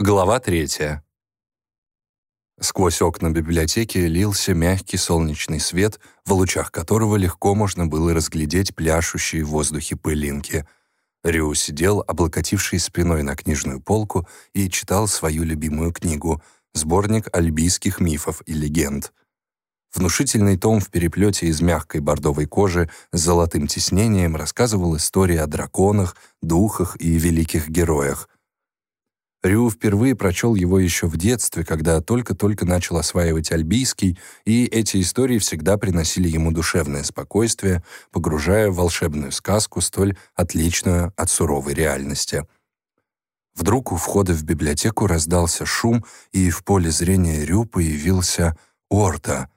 Глава третья. Сквозь окна библиотеки лился мягкий солнечный свет, в лучах которого легко можно было разглядеть пляшущие в воздухе пылинки. Рю сидел, облокотивший спиной на книжную полку, и читал свою любимую книгу — сборник альбийских мифов и легенд. Внушительный том в переплете из мягкой бордовой кожи с золотым тиснением рассказывал истории о драконах, духах и великих героях — Рю впервые прочел его еще в детстве, когда только-только начал осваивать альбийский, и эти истории всегда приносили ему душевное спокойствие, погружая в волшебную сказку, столь отличную от суровой реальности. Вдруг у входа в библиотеку раздался шум, и в поле зрения Рю появился Орта.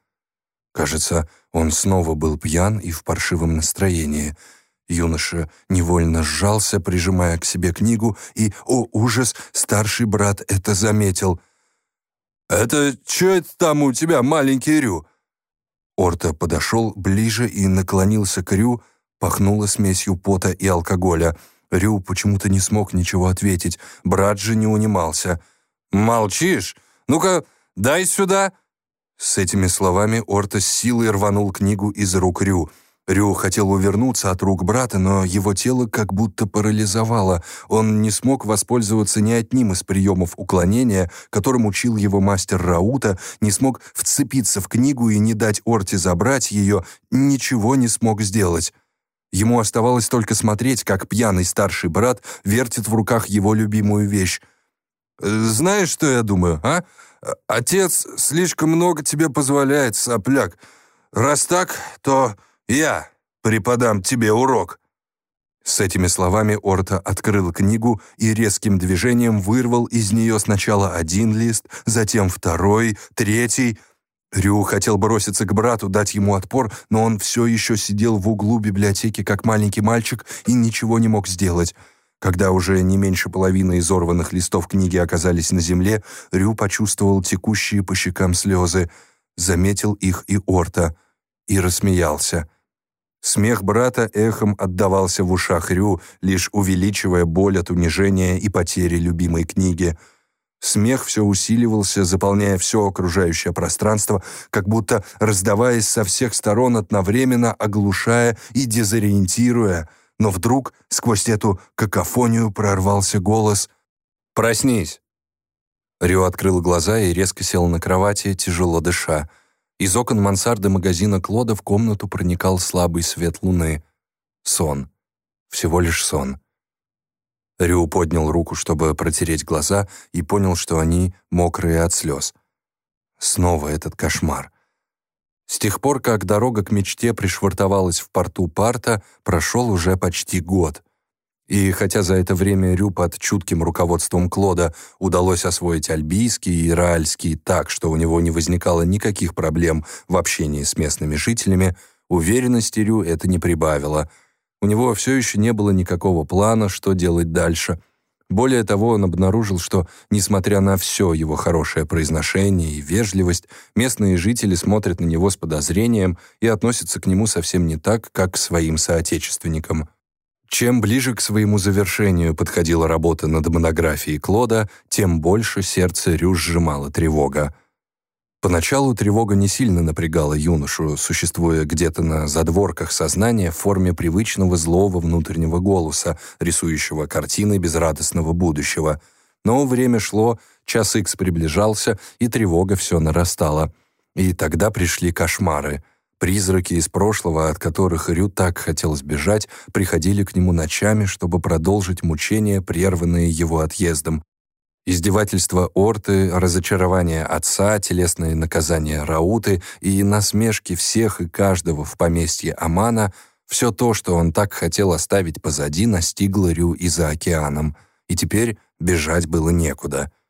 Кажется, он снова был пьян и в паршивом настроении — Юноша невольно сжался, прижимая к себе книгу, и, о ужас, старший брат это заметил. «Это что это там у тебя, маленький Рю?» Орта подошел ближе и наклонился к Рю, пахнуло смесью пота и алкоголя. Рю почему-то не смог ничего ответить, брат же не унимался. «Молчишь? Ну-ка, дай сюда!» С этими словами Орта с силой рванул книгу из рук Рю — Рю хотел увернуться от рук брата, но его тело как будто парализовало. Он не смог воспользоваться ни одним из приемов уклонения, которым учил его мастер Раута, не смог вцепиться в книгу и не дать Орте забрать ее, ничего не смог сделать. Ему оставалось только смотреть, как пьяный старший брат вертит в руках его любимую вещь. «Знаешь, что я думаю, а? Отец слишком много тебе позволяет, сопляк. Раз так, то...» «Я преподам тебе урок». С этими словами Орта открыл книгу и резким движением вырвал из нее сначала один лист, затем второй, третий. Рю хотел броситься к брату, дать ему отпор, но он все еще сидел в углу библиотеки, как маленький мальчик, и ничего не мог сделать. Когда уже не меньше половины изорванных листов книги оказались на земле, Рю почувствовал текущие по щекам слезы, заметил их и Орта и рассмеялся. Смех брата эхом отдавался в ушах Рю, лишь увеличивая боль от унижения и потери любимой книги. Смех все усиливался, заполняя все окружающее пространство, как будто раздаваясь со всех сторон одновременно, оглушая и дезориентируя. Но вдруг сквозь эту какофонию прорвался голос «Проснись!». Рю открыл глаза и резко сел на кровати, тяжело дыша. Из окон мансарды магазина Клода в комнату проникал слабый свет луны. Сон. Всего лишь сон. Рю поднял руку, чтобы протереть глаза, и понял, что они мокрые от слез. Снова этот кошмар. С тех пор, как дорога к мечте пришвартовалась в порту Парта, прошел уже почти год — и хотя за это время Рю под чутким руководством Клода удалось освоить альбийский и раальский так, что у него не возникало никаких проблем в общении с местными жителями, уверенности Рю это не прибавило. У него все еще не было никакого плана, что делать дальше. Более того, он обнаружил, что, несмотря на все его хорошее произношение и вежливость, местные жители смотрят на него с подозрением и относятся к нему совсем не так, как к своим соотечественникам. Чем ближе к своему завершению подходила работа над монографией Клода, тем больше сердце Рю сжимала тревога. Поначалу тревога не сильно напрягала юношу, существуя где-то на задворках сознания в форме привычного злого внутреннего голоса, рисующего картины безрадостного будущего. Но время шло, час икс приближался, и тревога все нарастала. И тогда пришли кошмары — Призраки из прошлого, от которых Рю так хотел сбежать, приходили к нему ночами, чтобы продолжить мучения, прерванные его отъездом. Издевательства Орты, разочарование отца, телесные наказания Рауты и насмешки всех и каждого в поместье Амана — все то, что он так хотел оставить позади, настигло Рю и за океаном, и теперь бежать было некуда —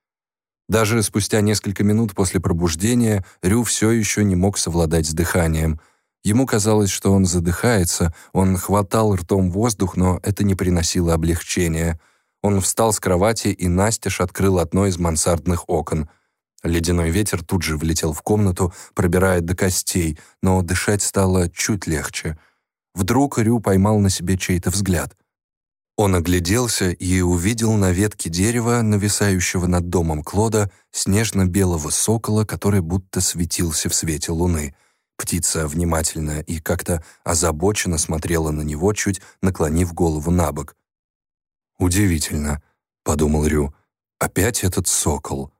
даже спустя несколько минут после пробуждения Рю все еще не мог совладать с дыханием. Ему казалось, что он задыхается, он хватал ртом воздух, но это не приносило облегчения. Он встал с кровати и настежь открыл одно из мансардных окон. Ледяной ветер тут же влетел в комнату, пробирая до костей, но дышать стало чуть легче. Вдруг Рю поймал на себе чей-то взгляд. Он огляделся и увидел на ветке дерева, нависающего над домом Клода, снежно-белого сокола, который будто светился в свете луны. Птица внимательно и как-то озабоченно смотрела на него, чуть наклонив голову на бок. «Удивительно», — подумал Рю, — «опять этот сокол».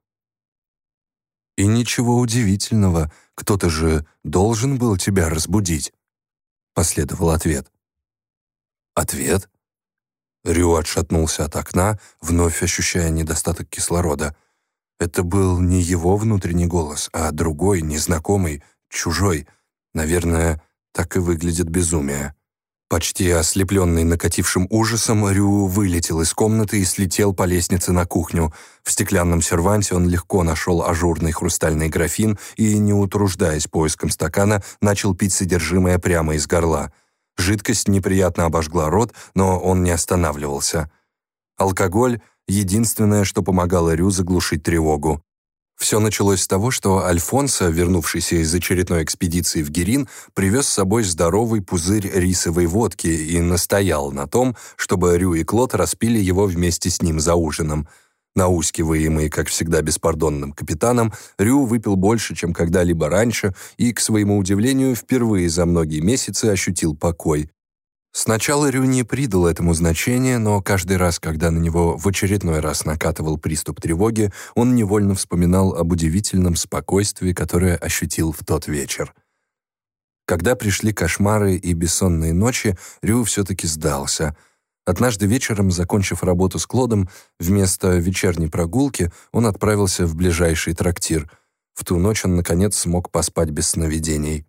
«И ничего удивительного, кто-то же должен был тебя разбудить», — последовал ответ. «Ответ?» Рю отшатнулся от окна, вновь ощущая недостаток кислорода. Это был не его внутренний голос, а другой, незнакомый, чужой. Наверное, так и выглядит безумие. Почти ослепленный накатившим ужасом, Рю вылетел из комнаты и слетел по лестнице на кухню. В стеклянном серванте он легко нашел ажурный хрустальный графин и, не утруждаясь поиском стакана, начал пить содержимое прямо из горла. Жидкость неприятно обожгла рот, но он не останавливался. Алкоголь — единственное, что помогало Рю заглушить тревогу. Все началось с того, что Альфонсо, вернувшийся из очередной экспедиции в Герин, привез с собой здоровый пузырь рисовой водки и настоял на том, чтобы Рю и Клод распили его вместе с ним за ужином — Наускиваемый, как всегда, беспардонным капитаном, Рю выпил больше, чем когда-либо раньше, и, к своему удивлению, впервые за многие месяцы ощутил покой. Сначала Рю не придал этому значения, но каждый раз, когда на него в очередной раз накатывал приступ тревоги, он невольно вспоминал об удивительном спокойствии, которое ощутил в тот вечер. Когда пришли кошмары и бессонные ночи, Рю все-таки сдался — Однажды вечером, закончив работу с Клодом, вместо вечерней прогулки он отправился в ближайший трактир. В ту ночь он, наконец, смог поспать без сновидений.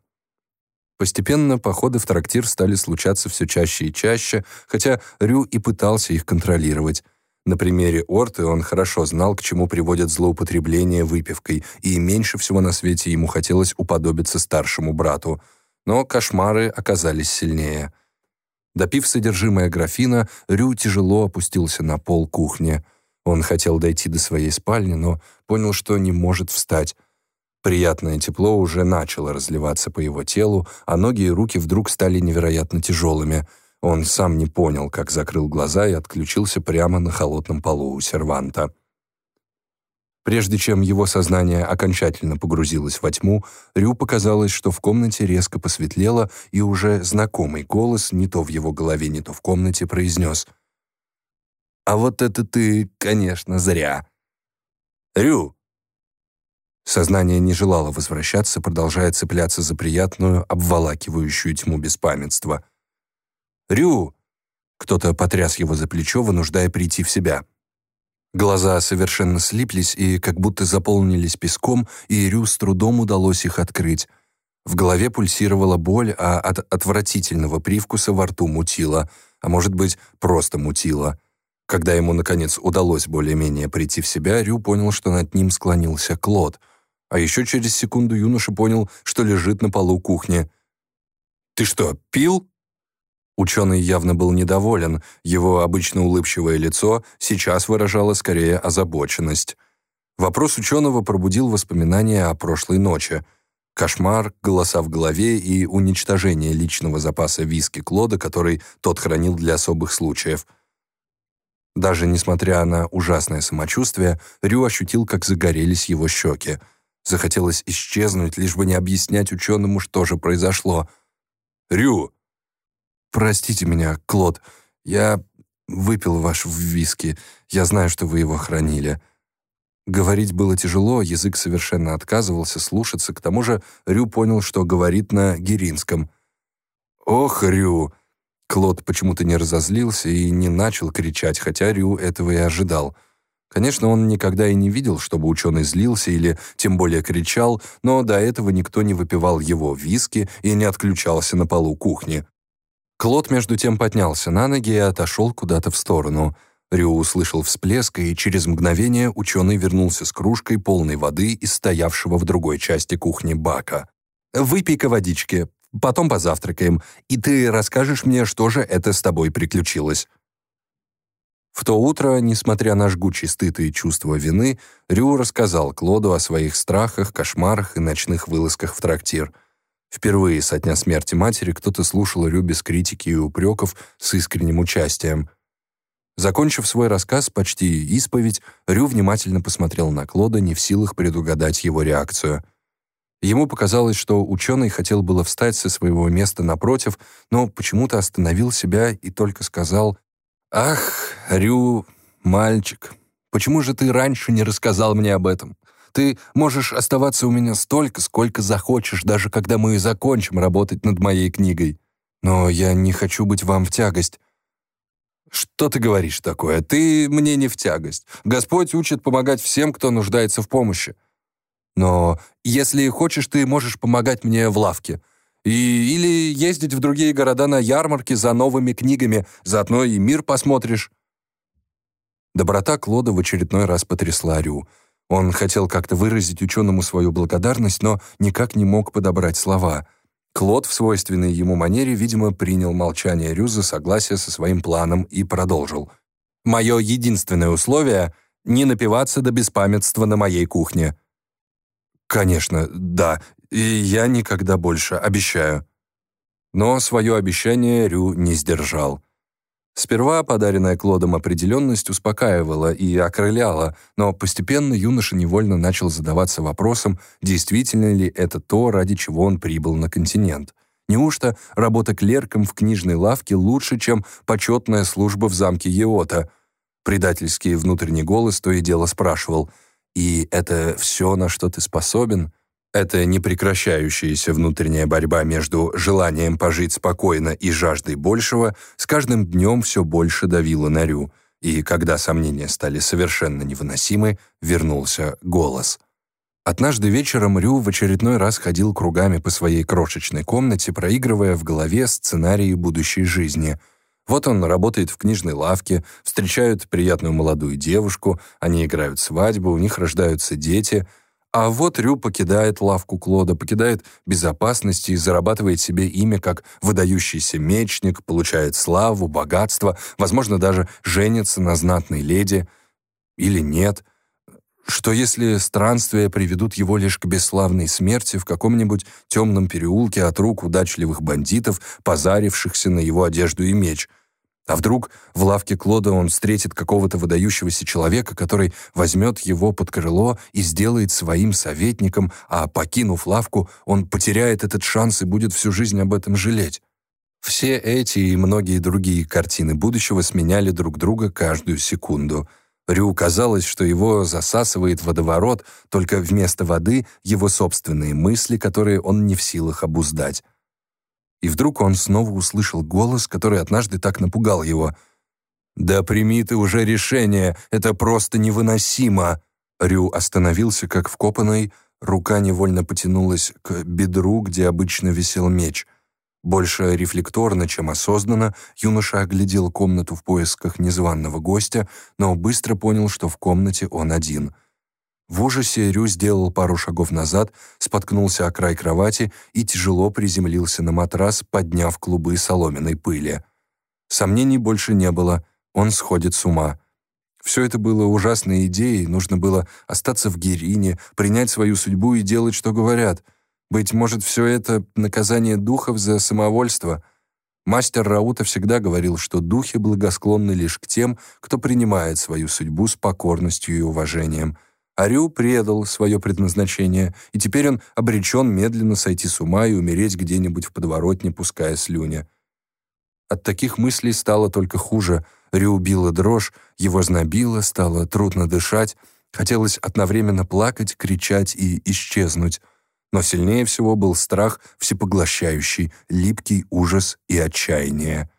Постепенно походы в трактир стали случаться все чаще и чаще, хотя Рю и пытался их контролировать. На примере Орты он хорошо знал, к чему приводят злоупотребление выпивкой, и меньше всего на свете ему хотелось уподобиться старшему брату. Но кошмары оказались сильнее — Допив содержимое графина, Рю тяжело опустился на пол кухни. Он хотел дойти до своей спальни, но понял, что не может встать. Приятное тепло уже начало разливаться по его телу, а ноги и руки вдруг стали невероятно тяжелыми. Он сам не понял, как закрыл глаза и отключился прямо на холодном полу у серванта. Прежде чем его сознание окончательно погрузилось во тьму, Рю показалось, что в комнате резко посветлело, и уже знакомый голос, не то в его голове, не то в комнате, произнес «А вот это ты, конечно, зря!» «Рю!» Сознание не желало возвращаться, продолжая цепляться за приятную, обволакивающую тьму беспамятства. «Рю!» Кто-то потряс его за плечо, вынуждая прийти в себя. Глаза совершенно слиплись и как будто заполнились песком, и Рю с трудом удалось их открыть. В голове пульсировала боль, а от отвратительного привкуса во рту мутило, а может быть, просто мутило. Когда ему, наконец, удалось более-менее прийти в себя, Рю понял, что над ним склонился Клод. А еще через секунду юноша понял, что лежит на полу кухни. «Ты что, пил?» Ученый явно был недоволен, его обычно улыбчивое лицо сейчас выражало скорее озабоченность. Вопрос ученого пробудил воспоминания о прошлой ночи. Кошмар, голоса в голове и уничтожение личного запаса виски Клода, который тот хранил для особых случаев. Даже несмотря на ужасное самочувствие, Рю ощутил, как загорелись его щеки. Захотелось исчезнуть, лишь бы не объяснять ученому, что же произошло. «Рю!» «Простите меня, Клод, я выпил ваш виски. Я знаю, что вы его хранили». Говорить было тяжело, язык совершенно отказывался слушаться, к тому же Рю понял, что говорит на геринском. «Ох, Рю!» Клод почему-то не разозлился и не начал кричать, хотя Рю этого и ожидал. Конечно, он никогда и не видел, чтобы ученый злился или тем более кричал, но до этого никто не выпивал его виски и не отключался на полу кухни. Клод между тем поднялся на ноги и отошел куда-то в сторону. Рю услышал всплеск, и через мгновение ученый вернулся с кружкой полной воды из стоявшего в другой части кухни бака. «Выпей-ка водички, потом позавтракаем, и ты расскажешь мне, что же это с тобой приключилось». В то утро, несмотря на жгучий стыд и чувство вины, Рю рассказал Клоду о своих страхах, кошмарах и ночных вылазках в трактир. Впервые со дня смерти матери кто-то слушал Рю без критики и упреков с искренним участием. Закончив свой рассказ, почти исповедь, Рю внимательно посмотрел на Клода, не в силах предугадать его реакцию. Ему показалось, что ученый хотел было встать со своего места напротив, но почему-то остановил себя и только сказал «Ах, Рю, мальчик, почему же ты раньше не рассказал мне об этом? Ты можешь оставаться у меня столько, сколько захочешь, даже когда мы закончим работать над моей книгой. Но я не хочу быть вам в тягость». «Что ты говоришь такое? Ты мне не в тягость. Господь учит помогать всем, кто нуждается в помощи. Но если хочешь, ты можешь помогать мне в лавке. И, или ездить в другие города на ярмарки за новыми книгами, заодно и мир посмотришь». Доброта Клода в очередной раз потрясла Рю. Он хотел как-то выразить ученому свою благодарность, но никак не мог подобрать слова. Клод в свойственной ему манере, видимо, принял молчание Рю за согласие со своим планом и продолжил. «Мое единственное условие — не напиваться до беспамятства на моей кухне». «Конечно, да, и я никогда больше, обещаю». Но свое обещание Рю не сдержал. Сперва подаренная Клодом определенность успокаивала и окрыляла, но постепенно юноша невольно начал задаваться вопросом, действительно ли это то, ради чего он прибыл на континент. Неужто работа клерком в книжной лавке лучше, чем почетная служба в замке Еота? Предательский внутренний голос то и дело спрашивал — и это все, на что ты способен? Эта непрекращающаяся внутренняя борьба между желанием пожить спокойно и жаждой большего с каждым днем все больше давила на Рю, и когда сомнения стали совершенно невыносимы, вернулся голос. Однажды вечером Рю в очередной раз ходил кругами по своей крошечной комнате, проигрывая в голове сценарии будущей жизни — вот он работает в книжной лавке, встречают приятную молодую девушку, они играют свадьбу, у них рождаются дети. А вот Рю покидает лавку Клода, покидает безопасность и зарабатывает себе имя как выдающийся мечник, получает славу, богатство, возможно, даже женится на знатной леди. Или нет. Что если странствия приведут его лишь к бесславной смерти в каком-нибудь темном переулке от рук удачливых бандитов, позарившихся на его одежду и меч — а вдруг в лавке Клода он встретит какого-то выдающегося человека, который возьмет его под крыло и сделает своим советником, а, покинув лавку, он потеряет этот шанс и будет всю жизнь об этом жалеть? Все эти и многие другие картины будущего сменяли друг друга каждую секунду. Рю казалось, что его засасывает водоворот, только вместо воды его собственные мысли, которые он не в силах обуздать. И вдруг он снова услышал голос, который однажды так напугал его. «Да прими ты уже решение, это просто невыносимо!» Рю остановился, как вкопанный, рука невольно потянулась к бедру, где обычно висел меч. Больше рефлекторно, чем осознанно, юноша оглядел комнату в поисках незваного гостя, но быстро понял, что в комнате он один — в ужасе Рю сделал пару шагов назад, споткнулся о край кровати и тяжело приземлился на матрас, подняв клубы соломенной пыли. Сомнений больше не было, он сходит с ума. Все это было ужасной идеей, нужно было остаться в Герине, принять свою судьбу и делать, что говорят. Быть может, все это наказание духов за самовольство. Мастер Раута всегда говорил, что духи благосклонны лишь к тем, кто принимает свою судьбу с покорностью и уважением — Арю предал свое предназначение, и теперь он обречен медленно сойти с ума и умереть где-нибудь в подворотне, пуская слюни. От таких мыслей стало только хуже. Рю убила дрожь, его знобило, стало трудно дышать, хотелось одновременно плакать, кричать и исчезнуть. Но сильнее всего был страх всепоглощающий, липкий ужас и отчаяние.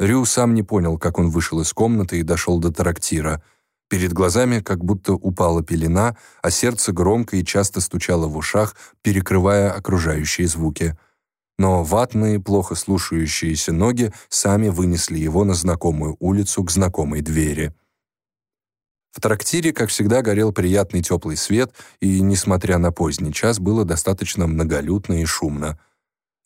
Рю сам не понял, как он вышел из комнаты и дошел до трактира — Перед глазами как будто упала пелена, а сердце громко и часто стучало в ушах, перекрывая окружающие звуки. Но ватные, плохо слушающиеся ноги сами вынесли его на знакомую улицу к знакомой двери. В трактире, как всегда, горел приятный теплый свет, и, несмотря на поздний час, было достаточно многолюдно и шумно.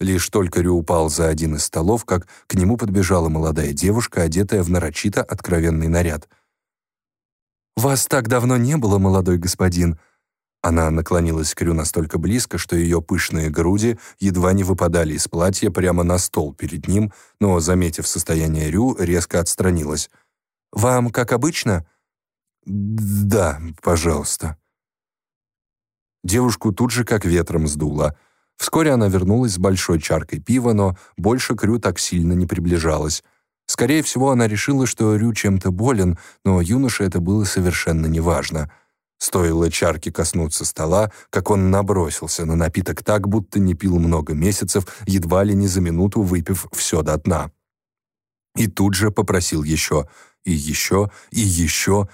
Лишь только Рю упал за один из столов, как к нему подбежала молодая девушка, одетая в нарочито откровенный наряд — «Вас так давно не было, молодой господин». Она наклонилась к Рю настолько близко, что ее пышные груди едва не выпадали из платья прямо на стол перед ним, но, заметив состояние Рю, резко отстранилась. Вам как обычно?» «Да, пожалуйста». Девушку тут же как ветром сдуло. Вскоре она вернулась с большой чаркой пива, но больше к Рю так сильно не приближалась. Скорее всего, она решила, что Рю чем-то болен, но юноше это было совершенно неважно. Стоило чарке коснуться стола, как он набросился на напиток так, будто не пил много месяцев, едва ли не за минуту выпив все до дна. И тут же попросил еще, и еще, и еще,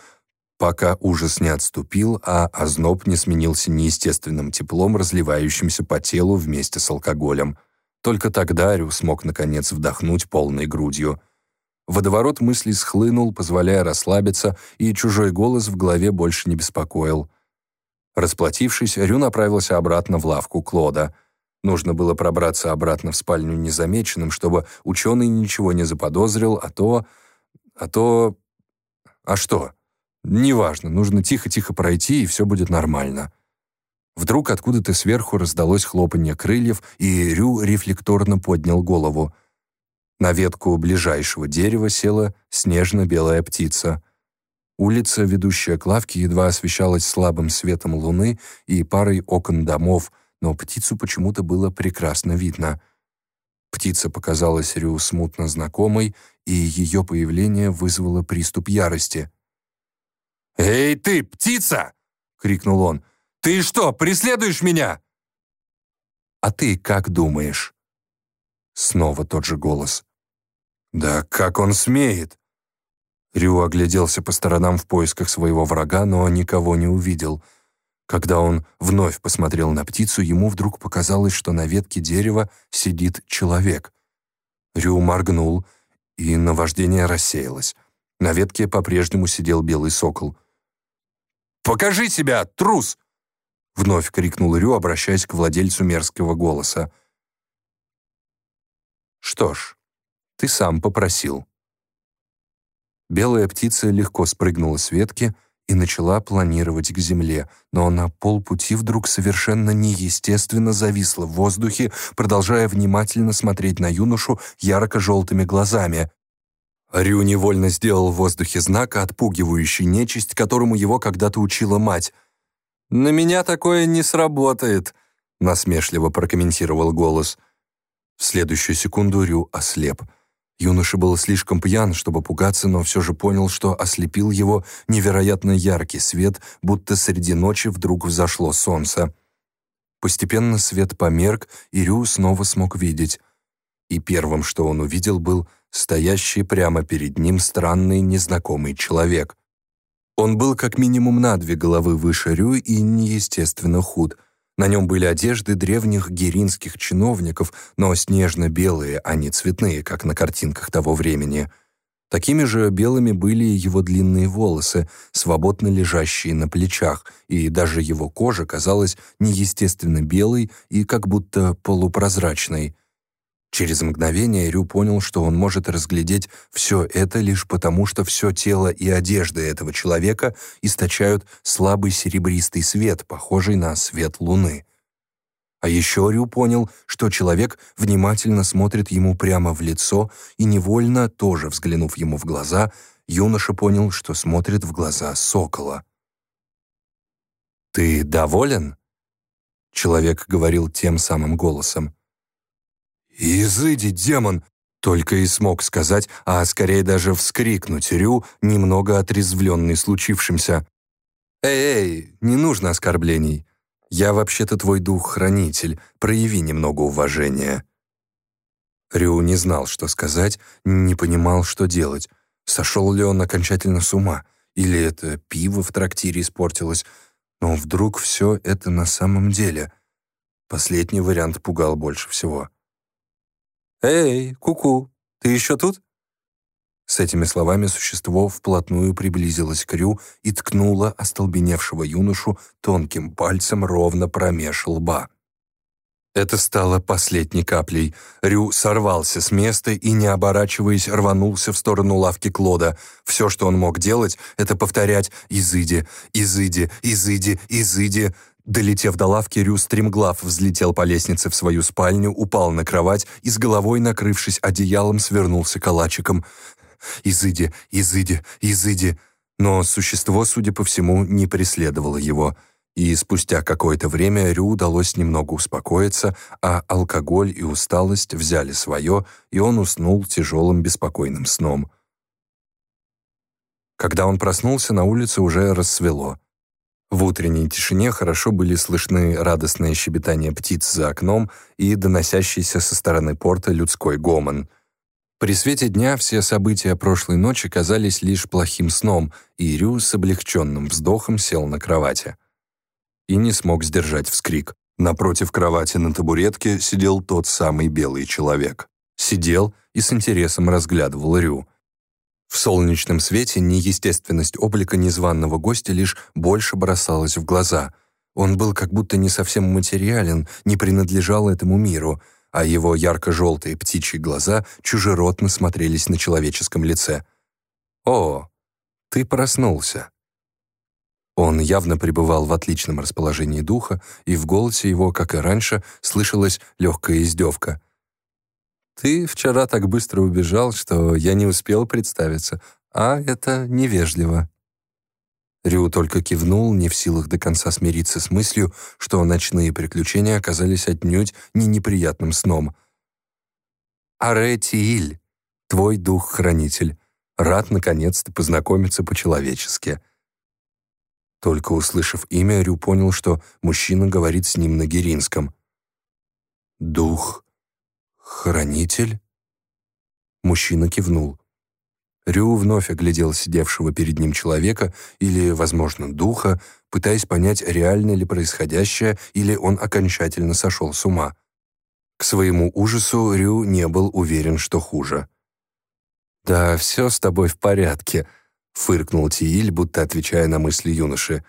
пока ужас не отступил, а озноб не сменился неестественным теплом, разливающимся по телу вместе с алкоголем. Только тогда Рю смог, наконец, вдохнуть полной грудью. Водоворот мыслей схлынул, позволяя расслабиться, и чужой голос в голове больше не беспокоил. Расплатившись, Рю направился обратно в лавку Клода. Нужно было пробраться обратно в спальню незамеченным, чтобы ученый ничего не заподозрил, а то... а то... а что? Неважно, нужно тихо-тихо пройти, и все будет нормально. Вдруг откуда-то сверху раздалось хлопанье крыльев, и Рю рефлекторно поднял голову. На ветку ближайшего дерева села снежно-белая птица. Улица, ведущая к лавке, едва освещалась слабым светом луны и парой окон домов, но птицу почему-то было прекрасно видно. Птица показалась Рю смутно знакомой, и ее появление вызвало приступ ярости. «Эй ты, птица!» — крикнул он. «Ты что, преследуешь меня?» «А ты как думаешь?» Снова тот же голос. «Да как он смеет?» Рю огляделся по сторонам в поисках своего врага, но никого не увидел. Когда он вновь посмотрел на птицу, ему вдруг показалось, что на ветке дерева сидит человек. Рю моргнул, и наваждение рассеялось. На ветке по-прежнему сидел белый сокол. «Покажи себя, трус!» Вновь крикнул Рю, обращаясь к владельцу мерзкого голоса. «Что ж, ты сам попросил». Белая птица легко спрыгнула с ветки и начала планировать к земле, но на полпути вдруг совершенно неестественно зависла в воздухе, продолжая внимательно смотреть на юношу ярко-желтыми глазами. Рю невольно сделал в воздухе знак, отпугивающий нечисть, которому его когда-то учила мать. «На меня такое не сработает», — насмешливо прокомментировал голос. В следующую секунду Рю ослеп — Юноша был слишком пьян, чтобы пугаться, но все же понял, что ослепил его невероятно яркий свет, будто среди ночи вдруг взошло солнце. Постепенно свет померк, и Рю снова смог видеть. И первым, что он увидел, был стоящий прямо перед ним странный незнакомый человек. Он был как минимум на две головы выше Рю и неестественно худ — на нем были одежды древних геринских чиновников, но снежно-белые, а не цветные, как на картинках того времени. Такими же белыми были его длинные волосы, свободно лежащие на плечах, и даже его кожа казалась неестественно белой и как будто полупрозрачной. Через мгновение Рю понял, что он может разглядеть все это лишь потому, что все тело и одежда этого человека источают слабый серебристый свет, похожий на свет луны. А еще Рю понял, что человек внимательно смотрит ему прямо в лицо, и невольно, тоже взглянув ему в глаза, юноша понял, что смотрит в глаза сокола. «Ты доволен?» Человек говорил тем самым голосом. «Изыди, демон!» Только и смог сказать, а скорее даже вскрикнуть Рю, немного отрезвленный случившимся. «Эй-эй, не нужно оскорблений. Я вообще-то твой дух-хранитель, прояви немного уважения». Рю не знал, что сказать, не понимал, что делать. Сошел ли он окончательно с ума? Или это пиво в трактире испортилось? Но вдруг все это на самом деле? Последний вариант пугал больше всего. «Эй, куку, -ку, ты еще тут?» С этими словами существо вплотную приблизилось к Рю и ткнуло остолбеневшего юношу тонким пальцем ровно промеж лба. Это стало последней каплей. Рю сорвался с места и, не оборачиваясь, рванулся в сторону лавки Клода. Все, что он мог делать, это повторять «Изыди, изыди, изыди, изыди», Долетев до лавки, Рю стремглав взлетел по лестнице в свою спальню, упал на кровать и с головой, накрывшись одеялом, свернулся калачиком. «Изыди, изыди, изыди!» Но существо, судя по всему, не преследовало его, и спустя какое-то время Рю удалось немного успокоиться, а алкоголь и усталость взяли свое, и он уснул тяжелым беспокойным сном. Когда он проснулся, на улице уже рассвело. В утренней тишине хорошо были слышны радостное щебетание птиц за окном и доносящийся со стороны порта людской гомон — при свете дня все события прошлой ночи казались лишь плохим сном, и Рю с облегченным вздохом сел на кровати. И не смог сдержать вскрик. Напротив кровати на табуретке сидел тот самый белый человек. Сидел и с интересом разглядывал Рю. В солнечном свете неестественность облика незваного гостя лишь больше бросалась в глаза. Он был как будто не совсем материален, не принадлежал этому миру — а его ярко-желтые птичьи глаза чужеродно смотрелись на человеческом лице. «О, ты проснулся!» Он явно пребывал в отличном расположении духа, и в голосе его, как и раньше, слышалась легкая издевка. «Ты вчера так быстро убежал, что я не успел представиться, а это невежливо». Рю только кивнул, не в силах до конца смириться с мыслью, что ночные приключения оказались отнюдь не неприятным сном. «Аретииль, твой дух-хранитель, рад наконец-то познакомиться по-человечески». Только услышав имя, Рю понял, что мужчина говорит с ним на геринском. «Дух-хранитель?» Мужчина кивнул. Рю вновь оглядел сидевшего перед ним человека или, возможно, духа, пытаясь понять, реально ли происходящее или он окончательно сошел с ума. К своему ужасу Рю не был уверен, что хуже. «Да, все с тобой в порядке», — фыркнул Тииль, будто отвечая на мысли юноши.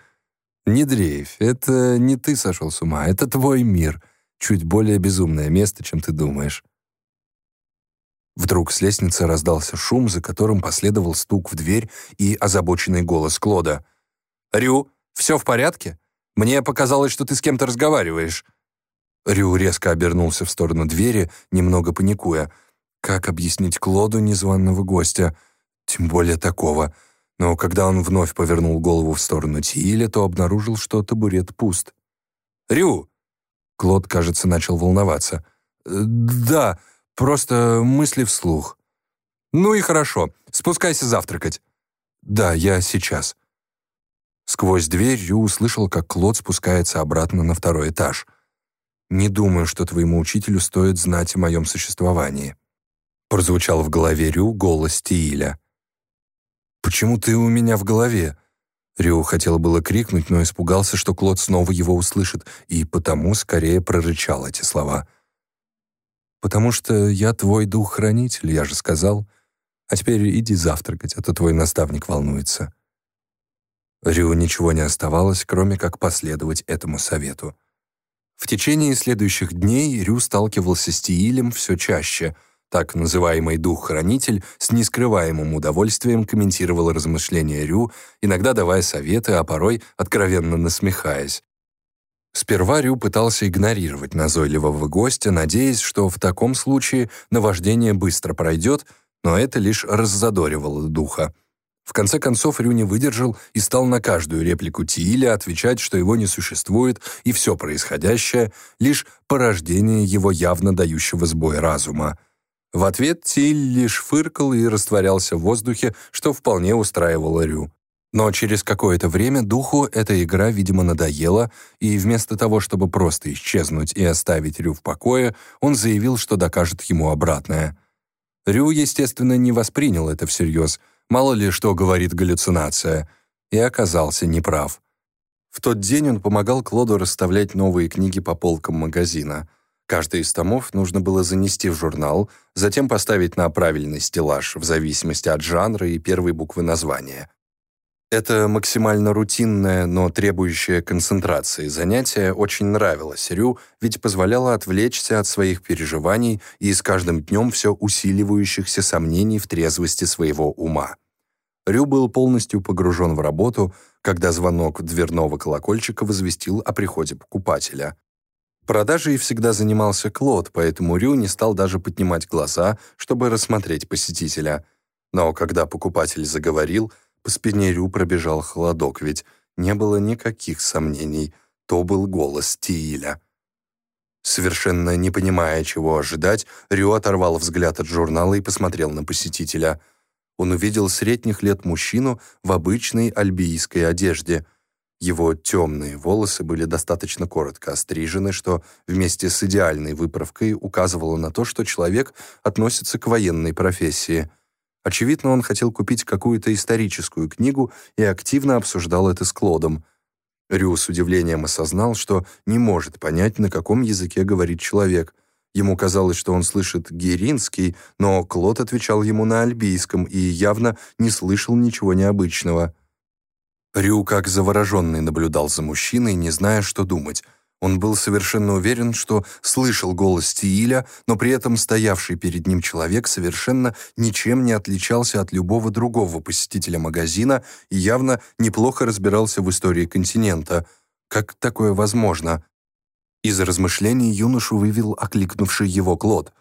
«Не дрейфь, это не ты сошел с ума, это твой мир, чуть более безумное место, чем ты думаешь». Вдруг с лестницы раздался шум, за которым последовал стук в дверь и озабоченный голос Клода. «Рю, все в порядке? Мне показалось, что ты с кем-то разговариваешь». Рю резко обернулся в сторону двери, немного паникуя. Как объяснить Клоду незваного гостя? Тем более такого. Но когда он вновь повернул голову в сторону Тииля, то обнаружил, что табурет пуст. «Рю!» Клод, кажется, начал волноваться. «Да, Просто мысли вслух. Ну и хорошо. Спускайся завтракать. Да, я сейчас. Сквозь дверь Рю услышал, как Клод спускается обратно на второй этаж. «Не думаю, что твоему учителю стоит знать о моем существовании», прозвучал в голове Рю голос Тииля. «Почему ты у меня в голове?» Рю хотел было крикнуть, но испугался, что Клод снова его услышит, и потому скорее прорычал эти слова – «Потому что я твой дух-хранитель, я же сказал. А теперь иди завтракать, а то твой наставник волнуется». Рю ничего не оставалось, кроме как последовать этому совету. В течение следующих дней Рю сталкивался с Тиилем все чаще. Так называемый дух-хранитель с нескрываемым удовольствием комментировал размышления Рю, иногда давая советы, а порой откровенно насмехаясь. Сперва Рю пытался игнорировать назойливого гостя, надеясь, что в таком случае наваждение быстро пройдет, но это лишь раззадоривало духа. В конце концов Рю не выдержал и стал на каждую реплику Тииля отвечать, что его не существует, и все происходящее — лишь порождение его явно дающего сбой разума. В ответ Тиль лишь фыркал и растворялся в воздухе, что вполне устраивало Рю. Но через какое-то время духу эта игра, видимо, надоела, и вместо того, чтобы просто исчезнуть и оставить Рю в покое, он заявил, что докажет ему обратное. Рю, естественно, не воспринял это всерьез, мало ли что говорит галлюцинация, и оказался неправ. В тот день он помогал Клоду расставлять новые книги по полкам магазина. Каждый из томов нужно было занести в журнал, затем поставить на правильный стеллаж в зависимости от жанра и первой буквы названия. Это максимально рутинное, но требующее концентрации занятие очень нравилось Рю, ведь позволяло отвлечься от своих переживаний и с каждым днем все усиливающихся сомнений в трезвости своего ума. Рю был полностью погружен в работу, когда звонок дверного колокольчика возвестил о приходе покупателя. Продажей всегда занимался Клод, поэтому Рю не стал даже поднимать глаза, чтобы рассмотреть посетителя. Но когда покупатель заговорил, по спине Рю пробежал холодок, ведь не было никаких сомнений. То был голос Тииля. Совершенно не понимая, чего ожидать, Рю оторвал взгляд от журнала и посмотрел на посетителя. Он увидел средних лет мужчину в обычной альбийской одежде. Его темные волосы были достаточно коротко острижены, что вместе с идеальной выправкой указывало на то, что человек относится к военной профессии. Очевидно, он хотел купить какую-то историческую книгу и активно обсуждал это с Клодом. Рю с удивлением осознал, что не может понять, на каком языке говорит человек. Ему казалось, что он слышит геринский, но Клод отвечал ему на альбийском и явно не слышал ничего необычного. Рю, как завороженный, наблюдал за мужчиной, не зная, что думать — он был совершенно уверен, что слышал голос Тииля, но при этом стоявший перед ним человек совершенно ничем не отличался от любого другого посетителя магазина и явно неплохо разбирался в истории континента. Как такое возможно? Из размышлений юношу вывел окликнувший его Клод.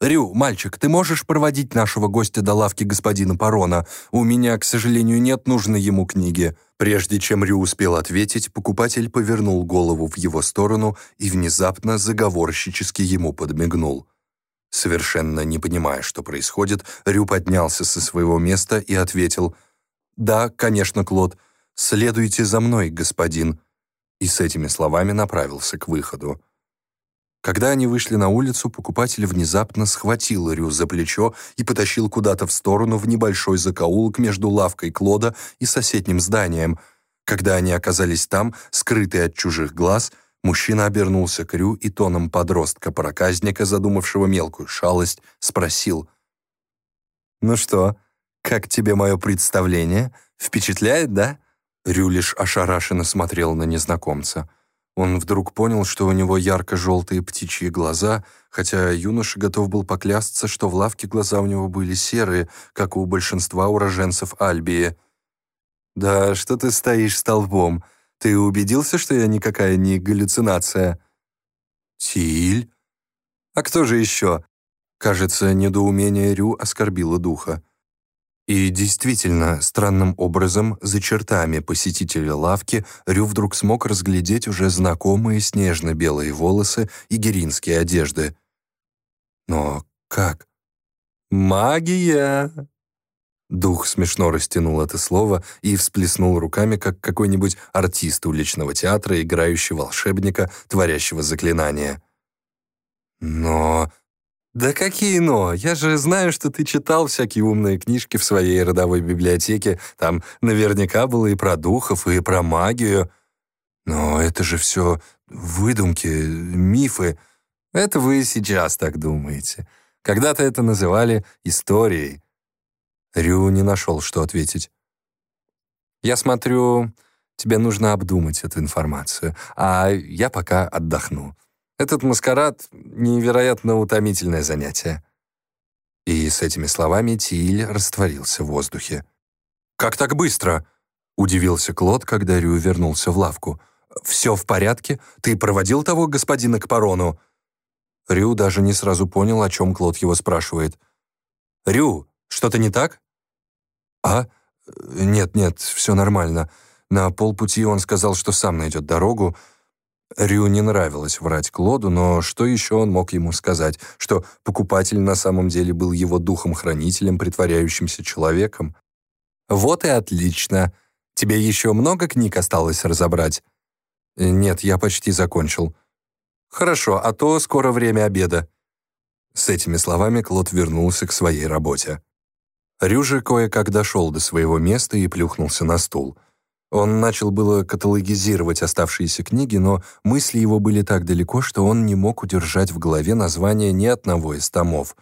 «Рю, мальчик, ты можешь проводить нашего гостя до лавки господина Парона? У меня, к сожалению, нет нужной ему книги». Прежде чем Рю успел ответить, покупатель повернул голову в его сторону и внезапно заговорщически ему подмигнул. Совершенно не понимая, что происходит, Рю поднялся со своего места и ответил «Да, конечно, Клод, следуйте за мной, господин», и с этими словами направился к выходу. Когда они вышли на улицу, покупатель внезапно схватил Рю за плечо и потащил куда-то в сторону в небольшой закоулок между лавкой Клода и соседним зданием. Когда они оказались там, скрытые от чужих глаз, мужчина обернулся к Рю и тоном подростка-проказника, задумавшего мелкую шалость, спросил. «Ну что, как тебе мое представление? Впечатляет, да?» Рю лишь ошарашенно смотрел на незнакомца. Он вдруг понял, что у него ярко-желтые птичьи глаза, хотя юноша готов был поклясться, что в лавке глаза у него были серые, как у большинства уроженцев Альбии. «Да что ты стоишь столбом? Ты убедился, что я никакая не галлюцинация?» «Тиль? А кто же еще?» Кажется, недоумение Рю оскорбило духа. И действительно, странным образом, за чертами посетителя лавки Рю вдруг смог разглядеть уже знакомые снежно-белые волосы и геринские одежды. Но как? «Магия!» Дух смешно растянул это слово и всплеснул руками, как какой-нибудь артист уличного театра, играющий волшебника, творящего заклинания. «Но «Да какие «но»? Я же знаю, что ты читал всякие умные книжки в своей родовой библиотеке. Там наверняка было и про духов, и про магию. Но это же все выдумки, мифы. Это вы сейчас так думаете. Когда-то это называли историей». Рю не нашел, что ответить. «Я смотрю, тебе нужно обдумать эту информацию, а я пока отдохну. Этот маскарад — невероятно утомительное занятие». И с этими словами Тиль растворился в воздухе. «Как так быстро?» — удивился Клод, когда Рю вернулся в лавку. «Все в порядке? Ты проводил того господина к парону?» Рю даже не сразу понял, о чем Клод его спрашивает. «Рю, что-то не так?» «А? Нет, нет, все нормально. На полпути он сказал, что сам найдет дорогу, Рю не нравилось врать Клоду, но что еще он мог ему сказать? Что покупатель на самом деле был его духом-хранителем, притворяющимся человеком? «Вот и отлично. Тебе еще много книг осталось разобрать?» «Нет, я почти закончил». «Хорошо, а то скоро время обеда». С этими словами Клод вернулся к своей работе. Рю же кое-как дошел до своего места и плюхнулся на стул. Он начал было каталогизировать оставшиеся книги, но мысли его были так далеко, что он не мог удержать в голове название ни одного из томов.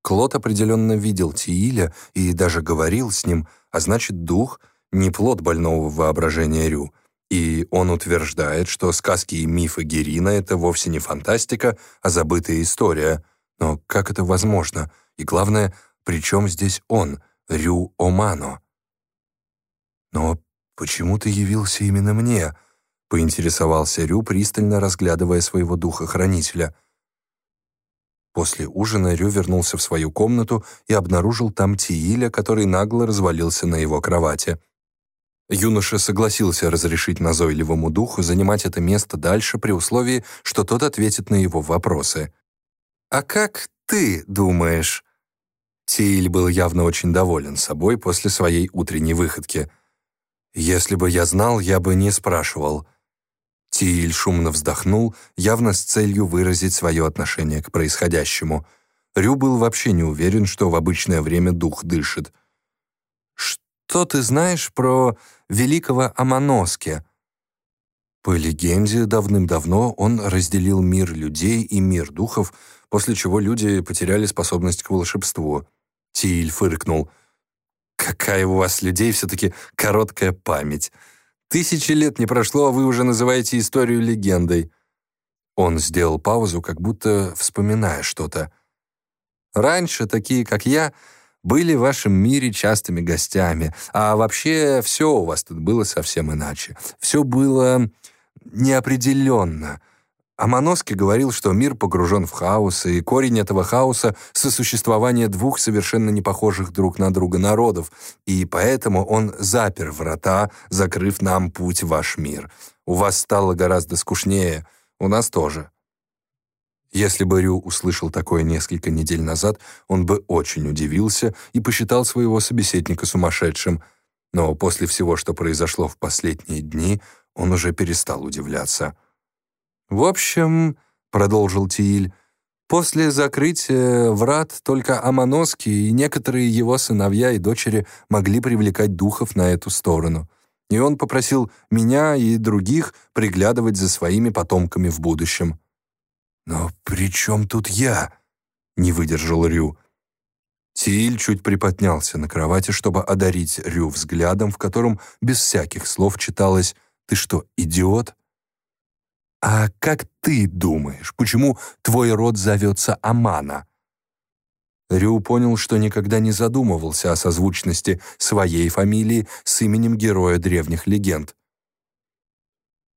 Клод определенно видел Тииля и даже говорил с ним, а значит, дух — не плод больного воображения Рю. И он утверждает, что сказки и мифы Герина — это вовсе не фантастика, а забытая история. Но как это возможно? И главное, при чем здесь он, Рю Омано? Но «Почему ты явился именно мне?» — поинтересовался Рю, пристально разглядывая своего духа-хранителя. После ужина Рю вернулся в свою комнату и обнаружил там Тииля, который нагло развалился на его кровати. Юноша согласился разрешить назойливому духу занимать это место дальше при условии, что тот ответит на его вопросы. «А как ты думаешь?» Тииль был явно очень доволен собой после своей утренней выходки. «Если бы я знал, я бы не спрашивал». Тииль шумно вздохнул, явно с целью выразить свое отношение к происходящему. Рю был вообще не уверен, что в обычное время дух дышит. «Что ты знаешь про великого Амоноске?» По легенде, давным-давно он разделил мир людей и мир духов, после чего люди потеряли способность к волшебству. Тиль фыркнул. «Какая у вас, людей, все-таки короткая память. Тысячи лет не прошло, а вы уже называете историю легендой». Он сделал паузу, как будто вспоминая что-то. «Раньше такие, как я, были в вашем мире частыми гостями, а вообще все у вас тут было совсем иначе. Все было неопределенно. Амоноски говорил, что мир погружен в хаос, и корень этого хаоса — сосуществование двух совершенно непохожих друг на друга народов, и поэтому он запер врата, закрыв нам путь в ваш мир. У вас стало гораздо скучнее, у нас тоже. Если бы Рю услышал такое несколько недель назад, он бы очень удивился и посчитал своего собеседника сумасшедшим. Но после всего, что произошло в последние дни, он уже перестал удивляться. «В общем», — продолжил Тииль, «после закрытия врат только Амоноский и некоторые его сыновья и дочери могли привлекать духов на эту сторону. И он попросил меня и других приглядывать за своими потомками в будущем». «Но при чем тут я?» — не выдержал Рю. Тииль чуть приподнялся на кровати, чтобы одарить Рю взглядом, в котором без всяких слов читалось «Ты что, идиот?» «А как ты думаешь, почему твой род зовется Амана?» Рю понял, что никогда не задумывался о созвучности своей фамилии с именем героя древних легенд.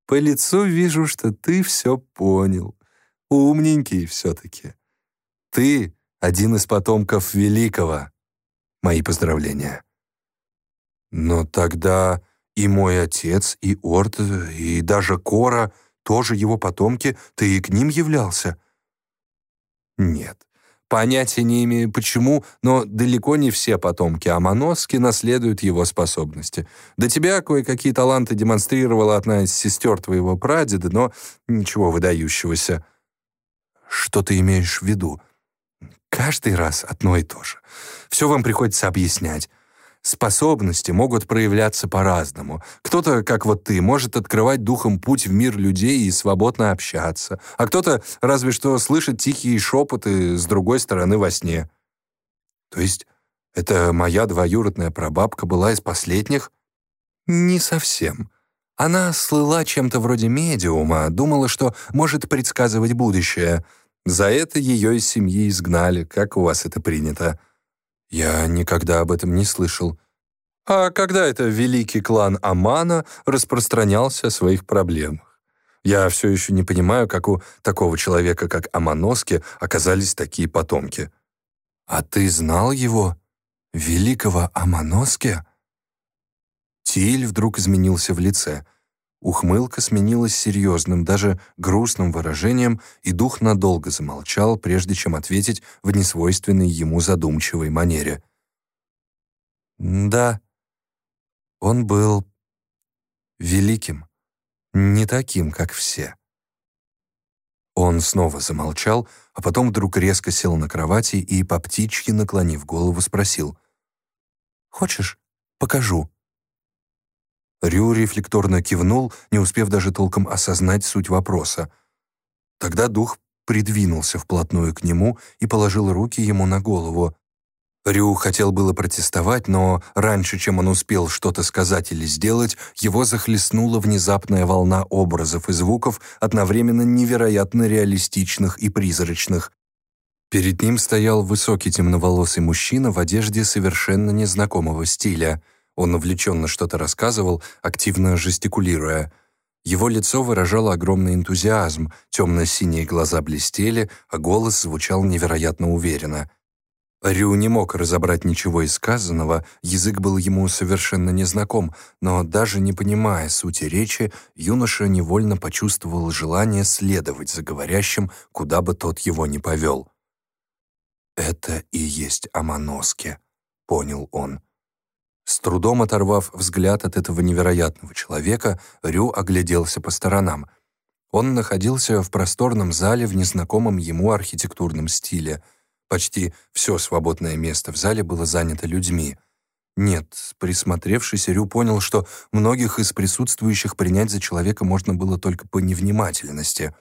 «По лицу вижу, что ты все понял. Умненький все-таки. Ты — один из потомков Великого. Мои поздравления». «Но тогда и мой отец, и Орд, и даже Кора — тоже его потомки, ты и к ним являлся?» «Нет, понятия не имею почему, но далеко не все потомки Амоноски наследуют его способности. До тебя кое-какие таланты демонстрировала одна из сестер твоего прадеда, но ничего выдающегося». «Что ты имеешь в виду?» «Каждый раз одно и то же. Все вам приходится объяснять. Способности могут проявляться по-разному. Кто-то, как вот ты, может открывать духом путь в мир людей и свободно общаться, а кто-то разве что слышит тихие шепоты с другой стороны во сне. То есть это моя двоюродная прабабка была из последних? Не совсем. Она слыла чем-то вроде медиума, думала, что может предсказывать будущее. За это ее из семьи изгнали, как у вас это принято. Я никогда об этом не слышал. А когда это великий клан Амана распространялся о своих проблемах? Я все еще не понимаю, как у такого человека, как Аманоски, оказались такие потомки. А ты знал его? Великого Аманоски? Тиль вдруг изменился в лице. Ухмылка сменилась серьезным, даже грустным выражением, и дух надолго замолчал, прежде чем ответить в несвойственной ему задумчивой манере. «Да, он был великим, не таким, как все». Он снова замолчал, а потом вдруг резко сел на кровати и, по птичьи наклонив голову, спросил. «Хочешь, покажу?» Рю рефлекторно кивнул, не успев даже толком осознать суть вопроса. Тогда дух придвинулся вплотную к нему и положил руки ему на голову. Рю хотел было протестовать, но раньше, чем он успел что-то сказать или сделать, его захлестнула внезапная волна образов и звуков, одновременно невероятно реалистичных и призрачных. Перед ним стоял высокий темноволосый мужчина в одежде совершенно незнакомого стиля — он увлеченно что-то рассказывал, активно жестикулируя. Его лицо выражало огромный энтузиазм, темно-синие глаза блестели, а голос звучал невероятно уверенно. Рю не мог разобрать ничего из сказанного, язык был ему совершенно незнаком, но даже не понимая сути речи, юноша невольно почувствовал желание следовать за говорящим, куда бы тот его ни повел. «Это и есть Амоноске», — понял он. С трудом оторвав взгляд от этого невероятного человека, Рю огляделся по сторонам. Он находился в просторном зале в незнакомом ему архитектурном стиле. Почти все свободное место в зале было занято людьми. Нет, присмотревшись, Рю понял, что многих из присутствующих принять за человека можно было только по невнимательности.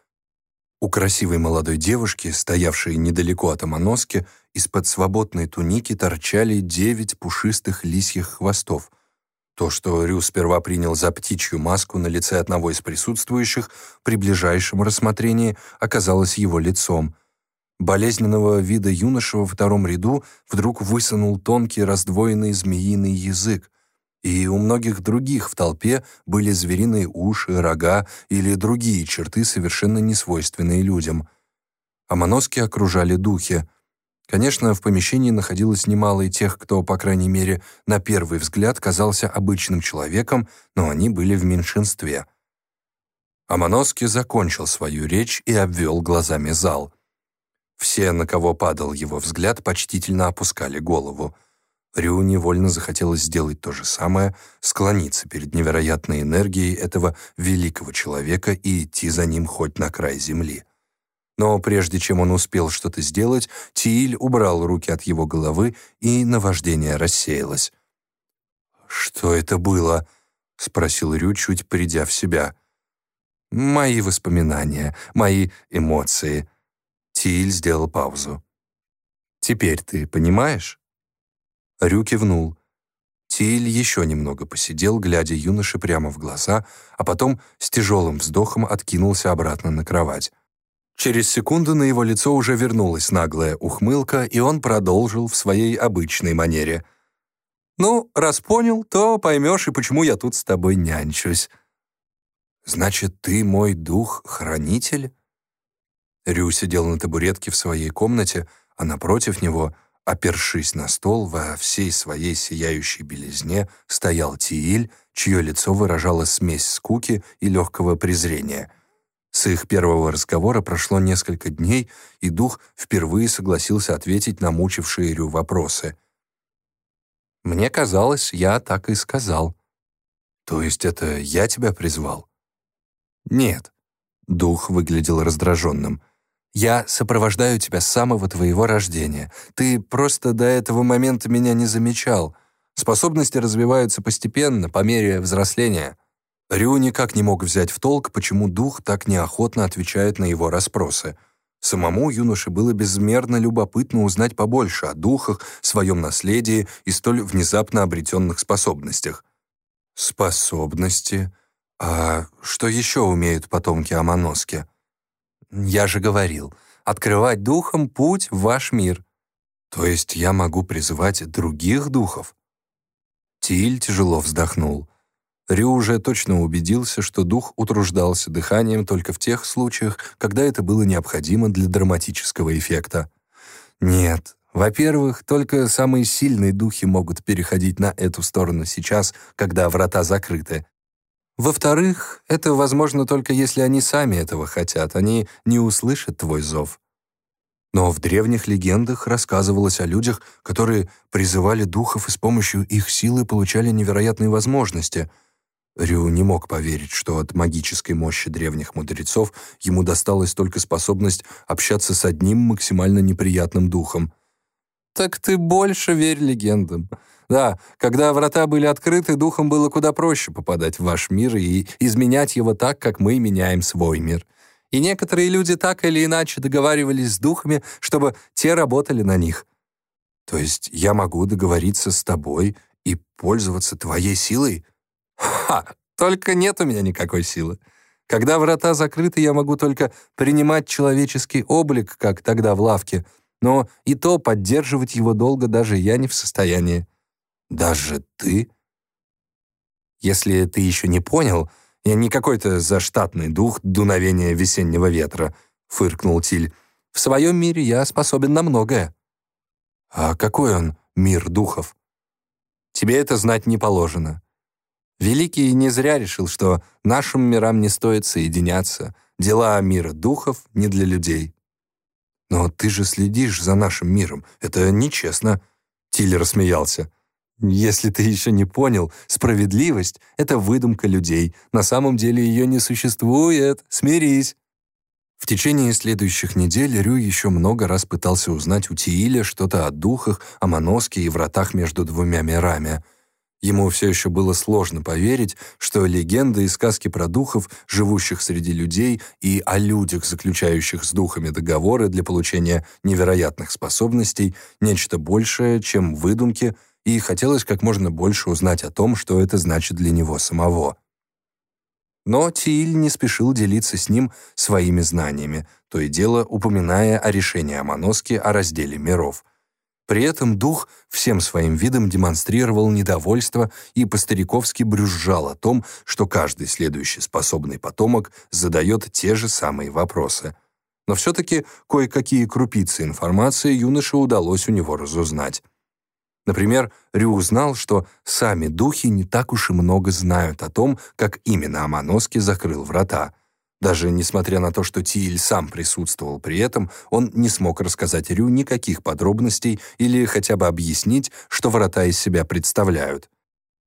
У красивой молодой девушки, стоявшей недалеко от Амоноски, из-под свободной туники торчали девять пушистых лисьих хвостов. То, что Рю сперва принял за птичью маску на лице одного из присутствующих, при ближайшем рассмотрении оказалось его лицом. Болезненного вида юноша во втором ряду вдруг высунул тонкий раздвоенный змеиный язык, и у многих других в толпе были звериные уши, рога или другие черты, совершенно несвойственные людям. А моноски окружали духи. Конечно, в помещении находилось немало и тех, кто, по крайней мере, на первый взгляд казался обычным человеком, но они были в меньшинстве. Амоноски закончил свою речь и обвел глазами зал. Все, на кого падал его взгляд, почтительно опускали голову. Рю невольно захотелось сделать то же самое, склониться перед невероятной энергией этого великого человека и идти за ним хоть на край земли. Но прежде чем он успел что-то сделать, Тииль убрал руки от его головы, и наваждение рассеялось. «Что это было?» — спросил Рю, чуть придя в себя. «Мои воспоминания, мои эмоции». Тииль сделал паузу. «Теперь ты понимаешь?» Рю кивнул. Тиль еще немного посидел, глядя юноше прямо в глаза, а потом с тяжелым вздохом откинулся обратно на кровать. Через секунду на его лицо уже вернулась наглая ухмылка, и он продолжил в своей обычной манере. «Ну, раз понял, то поймешь и почему я тут с тобой нянчусь». «Значит, ты мой дух-хранитель?» Рю сидел на табуретке в своей комнате, а напротив него Опершись на стол, во всей своей сияющей белизне стоял Тииль, чье лицо выражало смесь скуки и легкого презрения. С их первого разговора прошло несколько дней, и дух впервые согласился ответить на мучившие Рю вопросы. «Мне казалось, я так и сказал». «То есть это я тебя призвал?» «Нет». Дух выглядел раздраженным — я сопровождаю тебя с самого твоего рождения. Ты просто до этого момента меня не замечал. Способности развиваются постепенно, по мере взросления». Рю никак не мог взять в толк, почему дух так неохотно отвечает на его расспросы. Самому юноше было безмерно любопытно узнать побольше о духах, своем наследии и столь внезапно обретенных способностях. «Способности? А что еще умеют потомки Амоноски?» Я же говорил, открывать духом путь в ваш мир. То есть я могу призывать других духов? Тиль тяжело вздохнул. Рю уже точно убедился, что дух утруждался дыханием только в тех случаях, когда это было необходимо для драматического эффекта. Нет, во-первых, только самые сильные духи могут переходить на эту сторону сейчас, когда врата закрыты. Во-вторых, это возможно только если они сами этого хотят, они не услышат твой зов. Но в древних легендах рассказывалось о людях, которые призывали духов и с помощью их силы получали невероятные возможности. Рю не мог поверить, что от магической мощи древних мудрецов ему досталась только способность общаться с одним максимально неприятным духом. «Так ты больше верь легендам», да, когда врата были открыты, духом было куда проще попадать в ваш мир и изменять его так, как мы меняем свой мир. И некоторые люди так или иначе договаривались с духами, чтобы те работали на них. То есть я могу договориться с тобой и пользоваться твоей силой? Ха! Только нет у меня никакой силы. Когда врата закрыты, я могу только принимать человеческий облик, как тогда в лавке, но и то поддерживать его долго даже я не в состоянии. Даже ты? Если ты еще не понял, Я не какой-то заштатный дух дуновения весеннего ветра», — фыркнул Тиль. «В своем мире я способен на многое». «А какой он мир духов?» «Тебе это знать не положено. Великий не зря решил, что нашим мирам не стоит соединяться. Дела мира духов не для людей». «Но ты же следишь за нашим миром. Это нечестно», — Тиль рассмеялся. Если ты еще не понял, справедливость — это выдумка людей. На самом деле ее не существует. Смирись. В течение следующих недель Рю еще много раз пытался узнать у Тииля что-то о духах, о Моноске и вратах между двумя мирами. Ему все еще было сложно поверить, что легенды и сказки про духов, живущих среди людей, и о людях, заключающих с духами договоры для получения невероятных способностей, нечто большее, чем выдумки — и хотелось как можно больше узнать о том, что это значит для него самого. Но Тииль не спешил делиться с ним своими знаниями, то и дело упоминая о решении Амоноски о разделе миров. При этом дух всем своим видом демонстрировал недовольство и по-стариковски брюзжал о том, что каждый следующий способный потомок задает те же самые вопросы. Но все-таки кое-какие крупицы информации юноше удалось у него разузнать. Например, Рю узнал, что сами духи не так уж и много знают о том, как именно Амоноски закрыл врата. Даже несмотря на то, что Тииль сам присутствовал при этом, он не смог рассказать Рю никаких подробностей или хотя бы объяснить, что врата из себя представляют.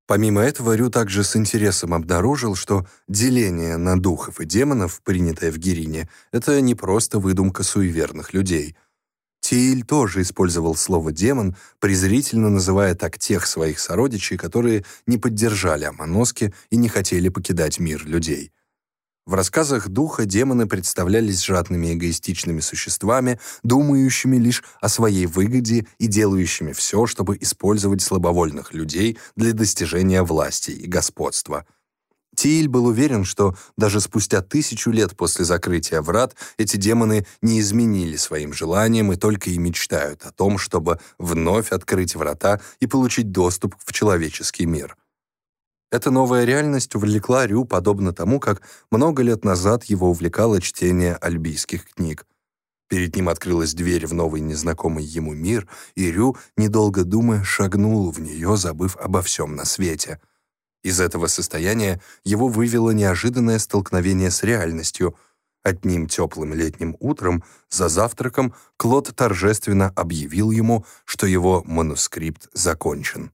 Помимо этого, Рю также с интересом обнаружил, что деление на духов и демонов, принятое в Гирине, это не просто выдумка суеверных людей — Тииль тоже использовал слово «демон», презрительно называя так тех своих сородичей, которые не поддержали Амоноски и не хотели покидать мир людей. В рассказах духа демоны представлялись жадными эгоистичными существами, думающими лишь о своей выгоде и делающими все, чтобы использовать слабовольных людей для достижения власти и господства – Тииль был уверен, что даже спустя тысячу лет после закрытия врат эти демоны не изменили своим желаниям и только и мечтают о том, чтобы вновь открыть врата и получить доступ в человеческий мир. Эта новая реальность увлекла Рю подобно тому, как много лет назад его увлекало чтение альбийских книг. Перед ним открылась дверь в новый незнакомый ему мир, и Рю, недолго думая, шагнул в нее, забыв обо всем на свете — из этого состояния его вывело неожиданное столкновение с реальностью. Одним теплым летним утром за завтраком Клод торжественно объявил ему, что его манускрипт закончен.